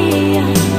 Maria.